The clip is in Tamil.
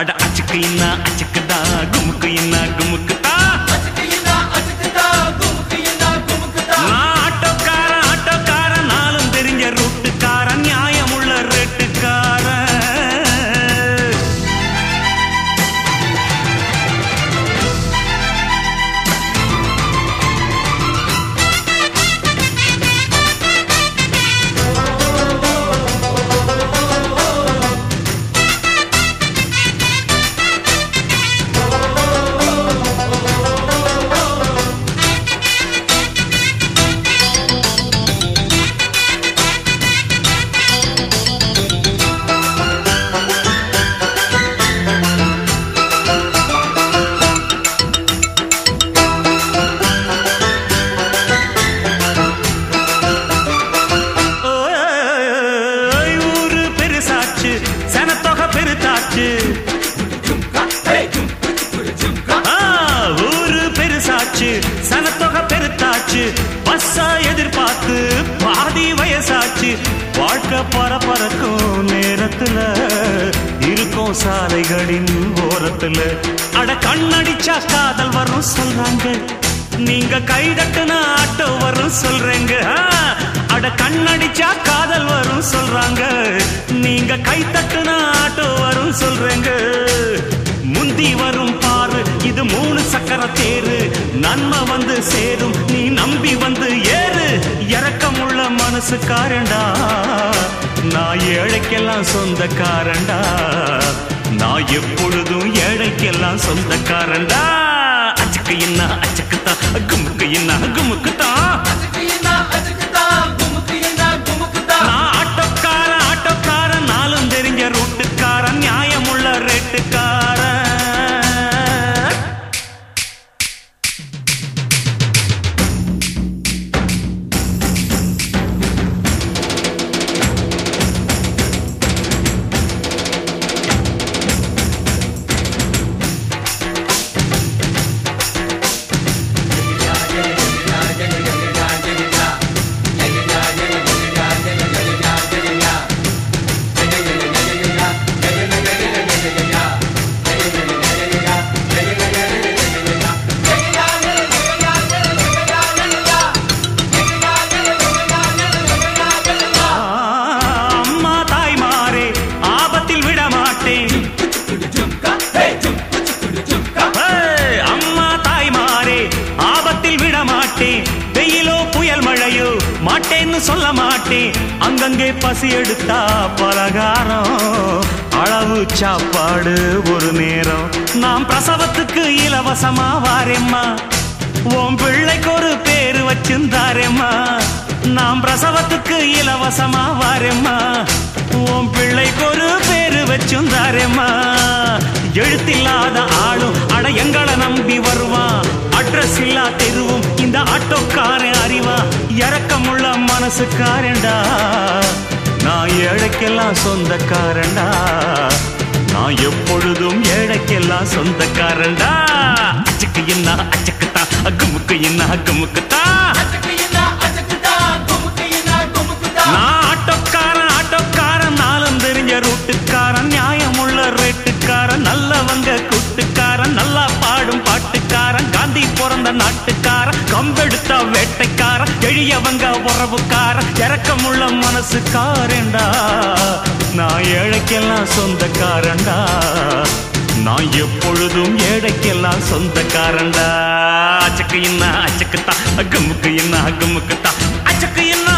அட அச்சுக்கு இன்னா அச்சுக்குதா குமுக்கு இன்னா குமுக்கு. பெருசாச்சு சனத்தொகை பெருத்தாச்சு. பஸ்ஸா எதிர்பார்த்து பாதி வயசாச்சு. வாழ்க்கை பரபரக்கும் நேரத்துல இருக்கும் சாலைகளின் ஓரத்துல. அட கண்ணடிச்சா காதல் வரும் சொல்றாங்க. நீங்க கைதட்டுனா ஆட்டோ வரும் சொல்றேங்க. அட கண்ணடிச்சா காதல் வரும் சொல்றாங்க. நீங்க கை தட்டுனா ஆட்டோ வரும் சொல்றேங்க. முந்தி வரும் இது மூணு சக்கர தேரு. நன்மை வந்து சேரும் நீ நம்பி வந்து ஏறு. இறக்கமுள்ள மனசுக்காரண்டா நான் ஏழைக்கெல்லாம் சொந்தக்காரண்டா நான் எப்பொழுதும் ஏழைக்கெல்லாம் சொந்தக்காரண்டா அச்சுக்கு என்ன அச்சுக்குத்தா குமுக்கு என்ன குமுக்குத்தா சொல்ல மாட்டேன் அங்கங்கே பசி எடுத்தா பலகாரம். அளவு சாப்பாடு ஒரு நேரம். நாம் பிரசவத்துக்கு இலவசமா வாரேம்மா. உன் பிள்ளைக்கு ஒரு பேரு வச்சிருந்தாரேம்மா. நாம் பிரசவத்துக்கு இலவசமா வாரேம்மா. உன் பிள்ளைக்கு ஒரு பேரு வச்சிருந்தாரேம்மா. எழுத்தில்லாத ஆளும் அட எங்களை நம்பி வருவான். அட்ரஸ் இல்லா தெருவும். இந்த ஆட்டோக்காரன் காசுக்காரண்டா நான் ஏழைக்கெல்லாம் சொந்தக்காரண்டா நான் எப்பொழுதும் ஏழைக்கெல்லாம் சொந்தக்காரன்டா. அச்சுக்கு என்ன அச்சுக்குத்தா அக்குமுக்கு என்ன அக்குமுக்குத்தா நான் ஆட்டோக்காரன் ஆட்டோக்காரன் நாளும் தெரிஞ்ச ரூட்டுக்காரன் நியாயமுள்ள ரேட்டுக்காரன் நல்லவங்க கூட்டுக்காரன் நல்லா பாடும் பாட்டுக்காரன் காந்தி பிறந்த நாட்டு அம்பெடுத்த வேட்டைக்கார எளியவங்க உறவுக்கார இறக்கமுள்ள மனசுக்காரண்டா நான் ஏழைக்கெல்லாம் சொந்தக்காரண்டா நான் எப்பொழுதும் ஏழைக்கெல்லாம் சொந்தக்காரண்டா அச்சக்கு என்ன அச்சக்குத்தா அகமுக்கு என்ன அகமுக்குத்தா அச்சக்கு என்ன